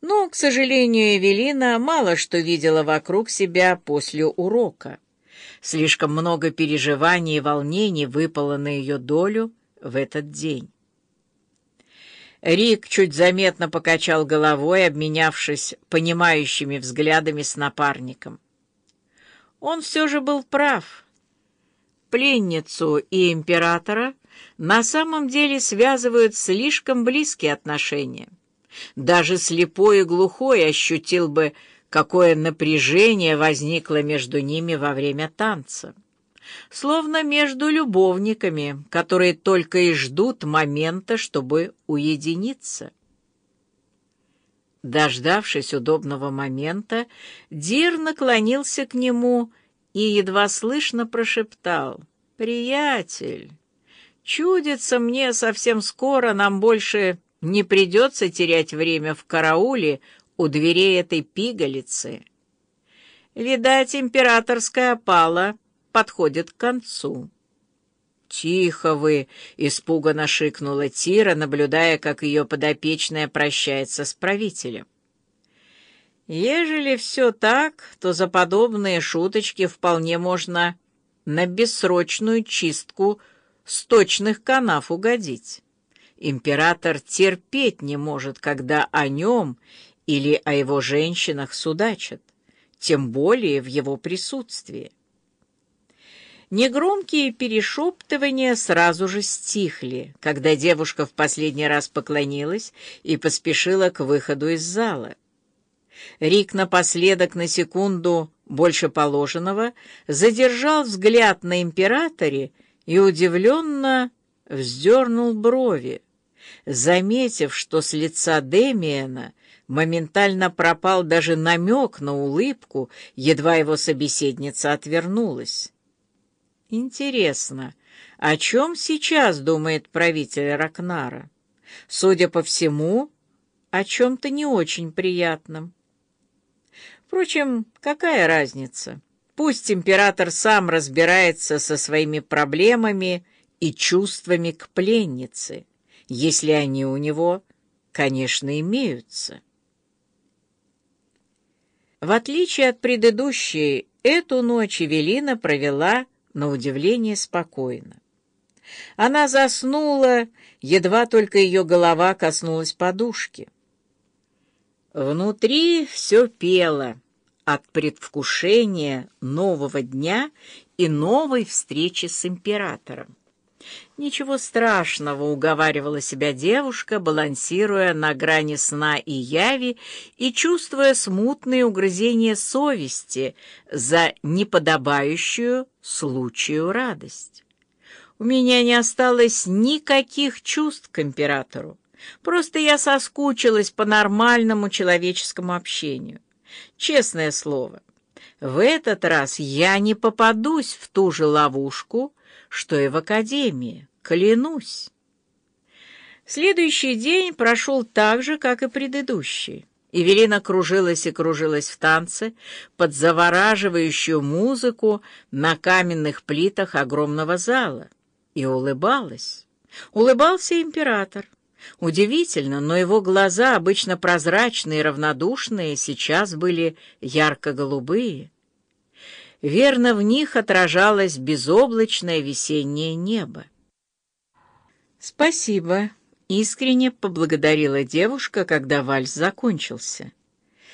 Но, к сожалению, Эвелина мало что видела вокруг себя после урока. Слишком много переживаний и волнений выпало на ее долю в этот день. Рик чуть заметно покачал головой, обменявшись понимающими взглядами с напарником. Он все же был прав. Пленницу и императора на самом деле связывают слишком близкие отношения. Даже слепой и глухой ощутил бы, какое напряжение возникло между ними во время танца. Словно между любовниками, которые только и ждут момента, чтобы уединиться. Дождавшись удобного момента, Дир наклонился к нему и едва слышно прошептал «Приятель, чудится мне совсем скоро нам больше не придется терять время в карауле у дверей этой пигалицы. Видать, императорская опала подходит к концу. «Тихо вы!» — испуганно шикнула Тира, наблюдая, как ее подопечная прощается с правителем. «Ежели все так, то за подобные шуточки вполне можно на бессрочную чистку сточных канав угодить». Император терпеть не может, когда о нем или о его женщинах судачат, тем более в его присутствии. Негромкие перешептывания сразу же стихли, когда девушка в последний раз поклонилась и поспешила к выходу из зала. Рик напоследок на секунду больше положенного задержал взгляд на императоре и удивленно вздернул брови заметив, что с лица Демиена моментально пропал даже намек на улыбку, едва его собеседница отвернулась. Интересно, о чем сейчас думает правитель Ракнара? Судя по всему, о чем-то не очень приятном. Впрочем, какая разница? Пусть император сам разбирается со своими проблемами и чувствами к пленнице если они у него, конечно, имеются. В отличие от предыдущей, эту ночь Эвелина провела на удивление спокойно. Она заснула, едва только ее голова коснулась подушки. Внутри все пело от предвкушения нового дня и новой встречи с императором. «Ничего страшного», — уговаривала себя девушка, балансируя на грани сна и яви и чувствуя смутные угрызения совести за неподобающую случаю радость. «У меня не осталось никаких чувств к императору. Просто я соскучилась по нормальному человеческому общению. Честное слово, в этот раз я не попадусь в ту же ловушку, что и в академии, клянусь. Следующий день прошел так же, как и предыдущий. Эвелина кружилась и кружилась в танце под завораживающую музыку на каменных плитах огромного зала и улыбалась. Улыбался император. Удивительно, но его глаза, обычно прозрачные и равнодушные, сейчас были ярко-голубые. Верно, в них отражалось безоблачное весеннее небо. «Спасибо», — искренне поблагодарила девушка, когда вальс закончился.